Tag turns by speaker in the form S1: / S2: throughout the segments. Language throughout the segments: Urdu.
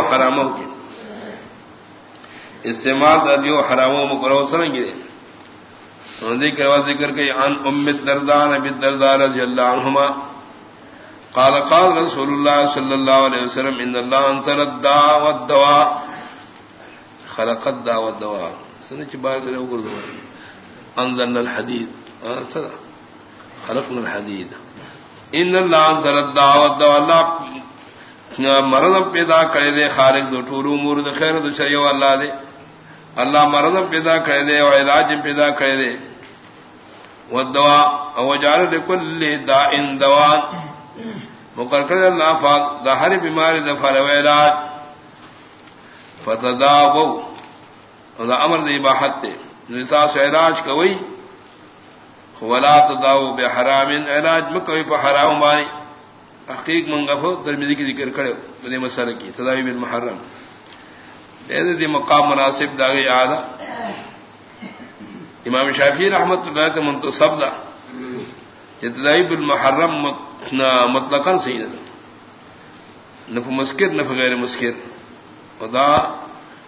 S1: حرام استعمال ادیو حرام مکرو سر گرے ذکر و ذکر کے عن ام الدرداء نبی الدرداء رضی اللہ عنہما۔ قال قال رسول اللہ صلی اللہ علیہ وسلم، ان اللہ انزل الداء والدواء۔ خلق الداء والدواء۔ سنچ بار کرے اوپر دو انزلنا الحديد خلقنا الحديد ان اللہ انزل الداء والدواء۔ اللہ مرض پیدا کرے دے خالق دو ٹھولو امور دو خیر دو شریع اللہ دے اللہ مرض پیدا کرے دے اور علاج پیدا کرے دے وہ دوا او جار لکل دا ان دوا. مقرر کر اللہ پاک دا ہر بیماری دفع و علاج. فتدا وہ دا امر دی باحت تے نتا سے علاج کوئی ولا تداو بحرام. علاج مکوئی پہ حرام مانی تحقیق منگا ترمیزی کی ذکر کرے بدے مسئلہ کی تداوی بالمحرم دے دی مقام مناسب داغی آدھا۔ امام شافی رحمت اللہ تے منتصب دا۔ کہ تداوی بالمحرم مطلقا صحیح نہ نف مسکر نف غیر مسکر۔ خدا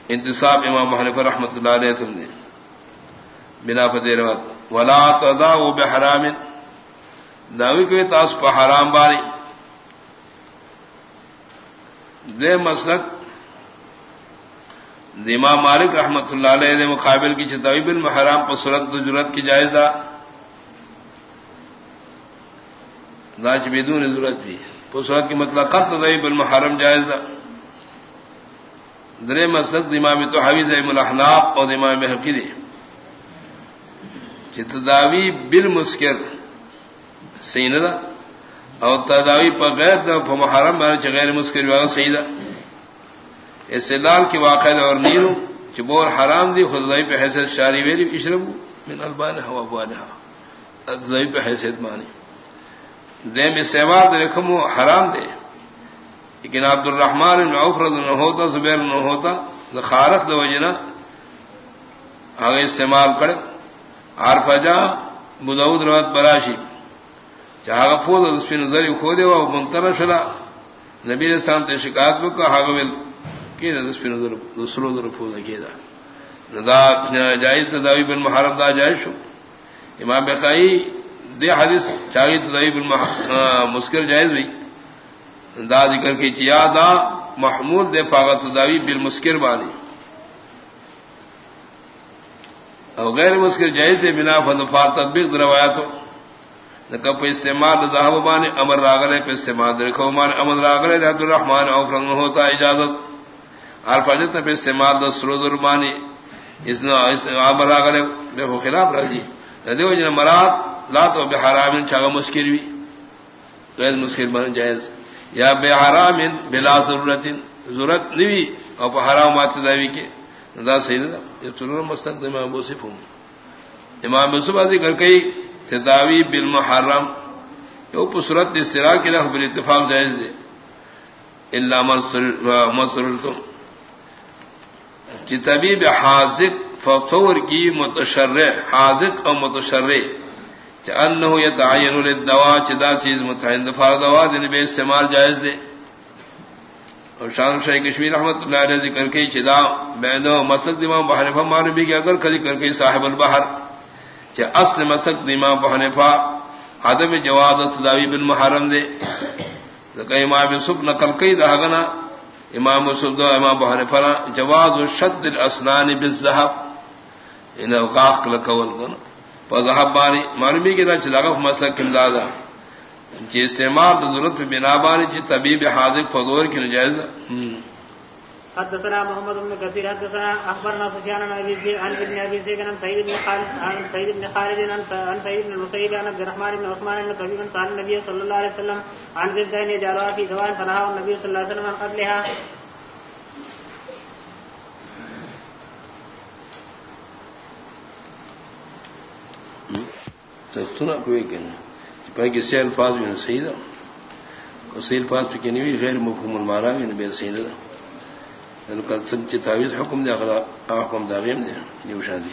S1: انتصاب امام حنف رحمت اللہ علیہ تم نے بنا پدے روت ولا تدا وہ بحرام داوی کو تاس پہ حرام باری دے مسلک دیما مالک رحمت اللہ علیہ نے مقابل کی چتوی بل محرام پر سرت ضرورت کی جائزہ داج بدون ضرورت بھی پسرت کی مطلب قط طبی بل محرم جائزہ درے مسلک دماغ تو حویز ملحناب اور دماغ میں حقیدے چتداوی بل مسکر سیندہ اور تداوی پر غیر دف محرم غیر مسکر صحیح استدال کی واقع اور نیرو چبور حرام دی خدائی پہ حیثیت شاری ویری اشرب من البان ہوا بانہ پہ حیثیت مانی. دے میں سیواد رکھم حرام دے. لیکن عبد الرحمان افرد نہ ہوتا زبیر نہ ہوتا خارق دو وجنا آگے استعمال کرے. عارفہ جا بدعود روت براشی چاہ فوز اس پہ نظر کھو دے وہ منتر شلا نبی نے سامتے شکایت کو کہا گل کہ اس پہ نظر دوسروں ذرا فوز کیا دا ندا جائز تداوی بن محرم دا جائز شو. امام بقائی دے حدیث چاہی تداوی بن مسکر جائز بھی دا ذکر کی چیا دا محمود دے پاغا تداوی بن مسکر بانی اور غیر مسکر جائز دے بنا فدفار تطبیق روایتوں کپ استعمال ذہب مان امر راگلے پہ استعمال رکھو مان امر راگلے عبد الرحمان او رنگ ہوتا اجازت۔ الفاظت پہ استعمال دسرو درمانی اس امر راگلے بے ہو خلاف راجی دیو جن مراد لا تو بے حرام چاگا مسکر بھی غیر مسکر بن جائز۔ یا بے حرام بلا ضرورت ضرورت نہیں اور حرام مات داوی کے۔ دا صحیح نہ یہ ضرور مستقد امام یوسف ہوں امام یوسف ذکر کئی تداوی بالمحرم. تو پسرت استرا کے لیے بال اتفاق جائز دے. اللہ مسر کہ طبیب حاضق فطور کی متشر حاضق اور متشر ان یہ تعین الدوا چدا چیز متعین. دفاع دوا دن بے استعمال جائز دے. اور شان شاہ کشمیر احمد اللہ علیہ ذکر کے چدا بین مسد امام بحرفہ معلوم بھی کہ اگر کلی کر کے صاحب البحر. کہ اصل مسک امام بحنفا عدم جواز تداوی بن محرم دے۔ امام یوسف نقل کئی دہگنا امام یوسف دو امام بحنفا جواز شد الاسنان بالذهب۔ یعنی ان اوقاق لکول کو فذهب بانی معلومی کہ نہ چلا مسلک امدادا جی استعمال ضرورت بنا بانی جی طبیب حاضر فضور کی نجائز
S2: حدثنا محمد بن كثير، حدثنا اخبرنا سفيان بن ابي عن ابن ابي زيد، عن سعيد بن خالد، عن سعيد بن خالد، عن سعيد بن المسيب، عن عبد الرحمن بن عثمان بن طبيب قال النبي صلى الله عليه وسلم، عن ذلك يجعلها في ثوان فنهى النبي صلى الله عليه وسلم عن قتلها.
S1: سنا کوئی کہنا کہ کسی الفاظ میں صحیح تھا اور کسی الفاظ پہ نہیں، غیر مفہوم المارا بھی بے صحیح تھا یعنی تعویذ حکم دے حکم داغیم دے یہ شادی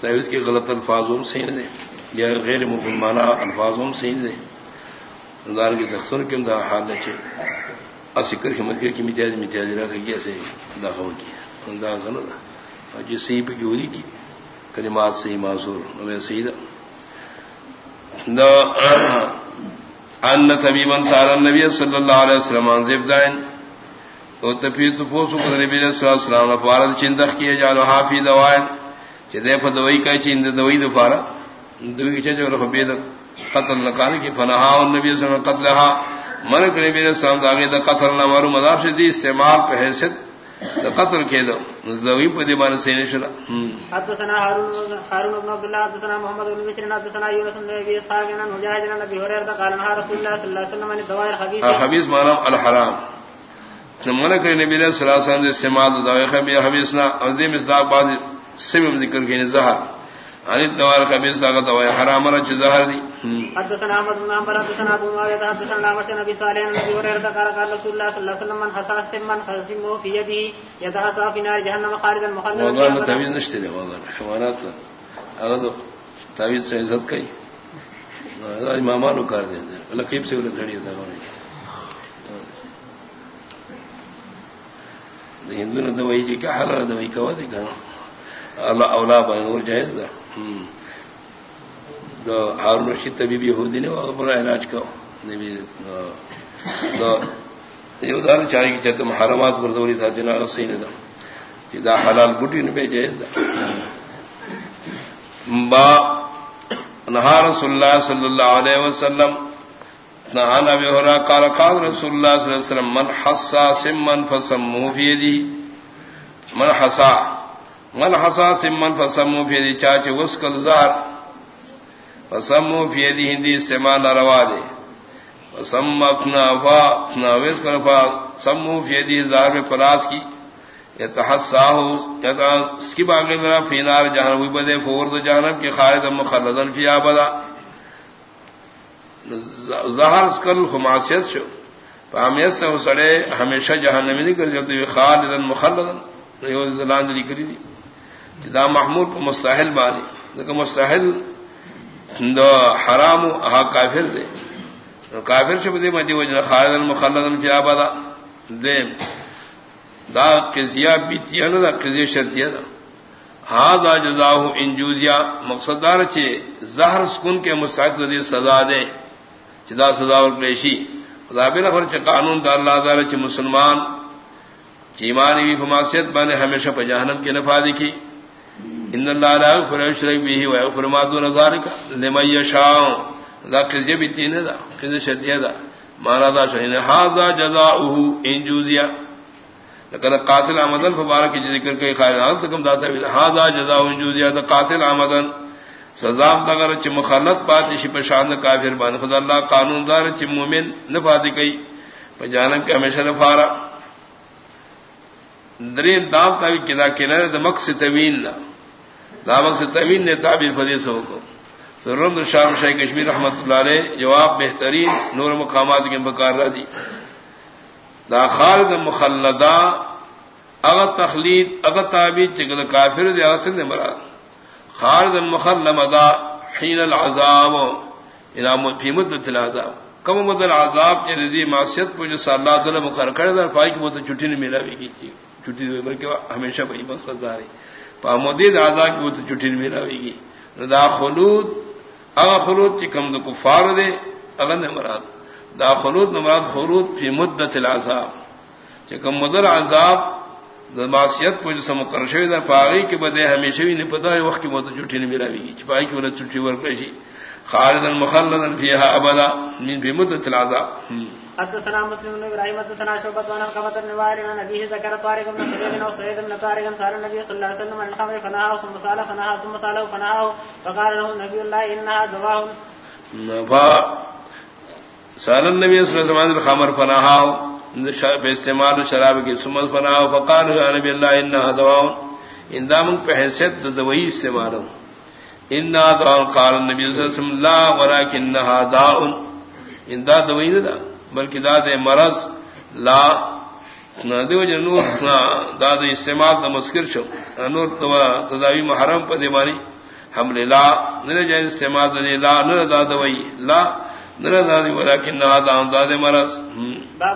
S1: تعویذ کے غلط الفاظوں سے دے، یا غیر مسلمانہ الفاظوں سے دے۔ دار کی تخصر کے دا حال چاہیے اسکر کی مت کی متیاز متیاز رکھ گیا سے داخل کی۔ دا کرنا دا۔ جی صحیح پہ کی ہوئی کی؟ کلمات صحیح معصور میں صحیح دا ان طبیبا سال النبی صلی اللہ علیہ وسلم عن زبدائن تو تفوسو کر نبی علیہ وسلم فارد چندخ کیے دوائن چھ دے چند دفارا جو بید قتل نکانے کی فنہا النبی صلی اللہ علیہ وسلم من سلام داغے دا قتل نہ مارو مذاب سے دی استعمال پہ حیثیت دا قتل کے دو۔ ذوی پہ دی بان سینے شلا
S2: حدثنا هارون هارون بن عبد الله حدثنا محمد بن بشير حدثنا يونس بن ابي اسحاق عن مجاهد عن ابي هريره قال نهى رسول الله صلى الله عليه وسلم عن الخبيث
S1: الحرام۔ من کرے نبی علیہ الصلوۃ والسلام استعمال دا خبیث خبیث نہ عظیم اصلاح بعد سبب ذکر کے زہر۔ عن الدوار خبيث لاغت و حرام رج زہر دی۔
S2: حدثنا احمد بن عمر حدثنا ابو معاويه حدثنا عمش نبي صالح ابي هريره قال قال رسول الله صلى الله عليه وسلم من حساس من خصمه في يده يتحسى في نار جهنم خالدا مخلدا
S1: والله تعویذ نشتے دے والله حیوانات اگر تعویذ سے عزت کئی آج مامانو کر دیں لقیب سے انہیں تھڑی دا ہندو نے دوائی جی کیا حال ہے دوائی کہوا دی کہنا اللہ اولا بان اور جائز دا ہارون رشید طبیب یہودی نے بڑا علاج کا یہ ادھر چاہیے کہ جب محرمات گردوری تھا جنا سی نے دا حلال بوٹی نے بھیجے با نہا رسول اللہ صلی اللہ علیہ وسلم نہانا بھی ہو رہا کالا قال رسول اللہ صلی اللہ علیہ وسلم، من حسا سمن فسم فیدی من حسا من حسا سمن فسم فیدی چاچے وسکل زہر فسمو فی دی ہندی استعمال روا دے فسم اپنا فا، اپنا ویس کر فا سمو فی دی زہر میں پلاس کی. یتحسا ہو اس کی باغ ذرا فینار جہاں ہوئی بدے فور تو جانب کی خالد مخلدن فی آبدا. زہر اسکل خماسیت شو. فامیت سے وہ سڑے ہمیشہ جہنمی نہیں کر جاتے خالدن مخلدن لاند کری دی. جدا محمود کو مستحل بانی. لیکن مستحل دو حرام ہا کافر دے. کافر شب دے مجھے وجہ خالد المخلد کی آبادا دے دا قضیہ بیتیا نا، دا قضیہ شرطیہ دا ہا دا جزاہو انجوزیا. مقصد دار چھے زہر سکون کے مستحق دے سزا دے. چدا سزا اور کلیشی خدا بے نفر چھے قانون دا اللہ دار چھے مسلمان چیمانی بھی فماسیت بانے ہمیشہ پہ جہنم کی نفا دیکھی ان اللہ لا یغفر یشرک به و یغفر ما دون ذلك لمن یشاء. ذا کذب تین دا کذب شتیا دا. مانا دا شہین هذا جزاؤه ان جوزیا. لقد قاتل عمدن فبارک ذکر کے خائرات تکم داتا ہے هذا جزاء ان جوزیا. دا قاتل عمدن سزا دغر چ مخالفت پات شی پشان کافر بان خدا اللہ قانون دار چ مومن نہ نفاذ کی پجانب کے ہمیشہ نفارا درین دام تاوی کنا کنارے دا مقصد طویل نہ دامک سے طویل نے تعبیر فدی سے حکم سرم شام شاہ کشمیر رحمت اللہ علیہ جواب بہترین نور مقامات کے بکار دی. دا خالد مخلدا اگر تخلید اگر تعبیر چکل کافر دے اگر مراد. خالد مخلمدا حین العذاب. انعام فی مدت العذاب. کم مدت العذاب یعنی کے رضی معصیت کو جو اللہ دل مقرر کر دار پائی کی وہ تو چھٹی نہیں ملا بھی کی چھٹی بلکہ ہمیشہ وہی مقصد دار ہے۔ پامودید آزا کی وہ تو چھٹی نہیں ملا ہوئی گی دا خلود اغا خلود چکم دو کفار دے اگر نے مراد۔ دا خلود نمراد خلود فی مدت العذاب۔ چکم مدر عذاب معصیت کو جسم در پاگئی کے بدے ہمیشہ بھی نہیں پتا ہے وقت کی تو چھٹی نہیں ملا ہوئی گی چھپائی کی وہ چھٹی ورکشی خالدا مخلدا فيها ابدا من بمدة العذاب.
S2: حدثنا مسلم بن ابراهيم حدثنا شعبة عن القمة بن وائل عن أبيه ذكر طارق بن سليم أو سعيد بن طارق سأل النبي صلى الله عليه وسلم عن الخمر فنهاه ثم سأل فنهاه ثم سأله فنهاه فقال له النبي الله إنها دواء.
S1: سأل النبي صلى الله عليه وسلم الخمر فنهاه باستعمال شراب کی سمت فنهاه فقال له النبي الله إنها دواء ان دامن پہ حیثیت دوائی استعمال ان دعا قال النبي صلى الله عليه وسلم، لا ولكنها داء ان دا دوائی نہ بلکہ دا بلکہ داد مرض، لا دیو نور داد استعمال دا مسکر شو۔ نور تداوی محرم پہ دیوانی حمل لا نر جائز استعمال دا لا نر دا دوائی، لا نر دا دی ولیکن دا داد مرض۔